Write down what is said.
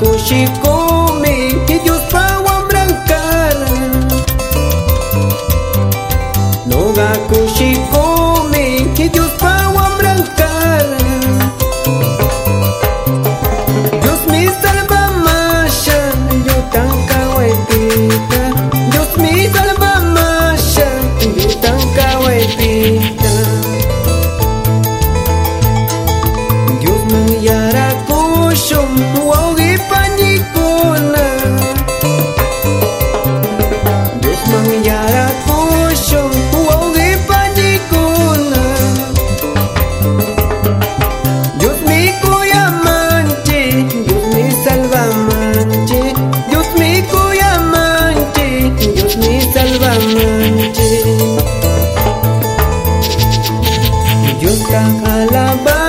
Cuxicome, que Deus pau brancar No ga cuxicome, Gustang Alabang